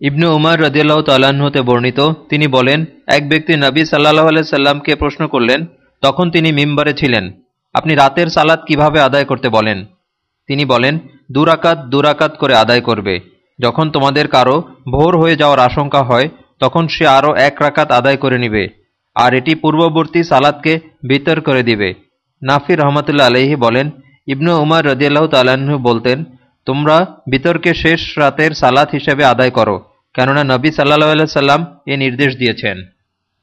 ইবনু উমার রদিয়াল্লাহ তাল্লাহ্নতে বর্ণিত, তিনি বলেন, এক ব্যক্তি নবী সাল্লাহ আলাই সাল্লামকে প্রশ্ন করলেন, তখন তিনি মিম্বারে ছিলেন। আপনি রাতের সালাত কীভাবে আদায় করতে বলেন? তিনি বলেন, দুরাকাত দুরাকাত করে আদায় করবে। যখন তোমাদের কারও ভোর হয়ে যাওয়ার আশঙ্কা হয়, তখন সে আরও এক রাকাত আদায় করে নিবে, আর এটি পূর্ববর্তী সালাদকে বিতর করে দিবে। নাফির রহমতুল্লা আলহি বলেন, ইবনু উমার রদিয়াল্লাহ তাল্লাহ্ন বলতেন তোমরা বিতর্কে শেষ রাতের সালাত হিসেবে আদায় করো, কেননা নবী সাল্লাহ সাল্লাম এ নির্দেশ দিয়েছেন।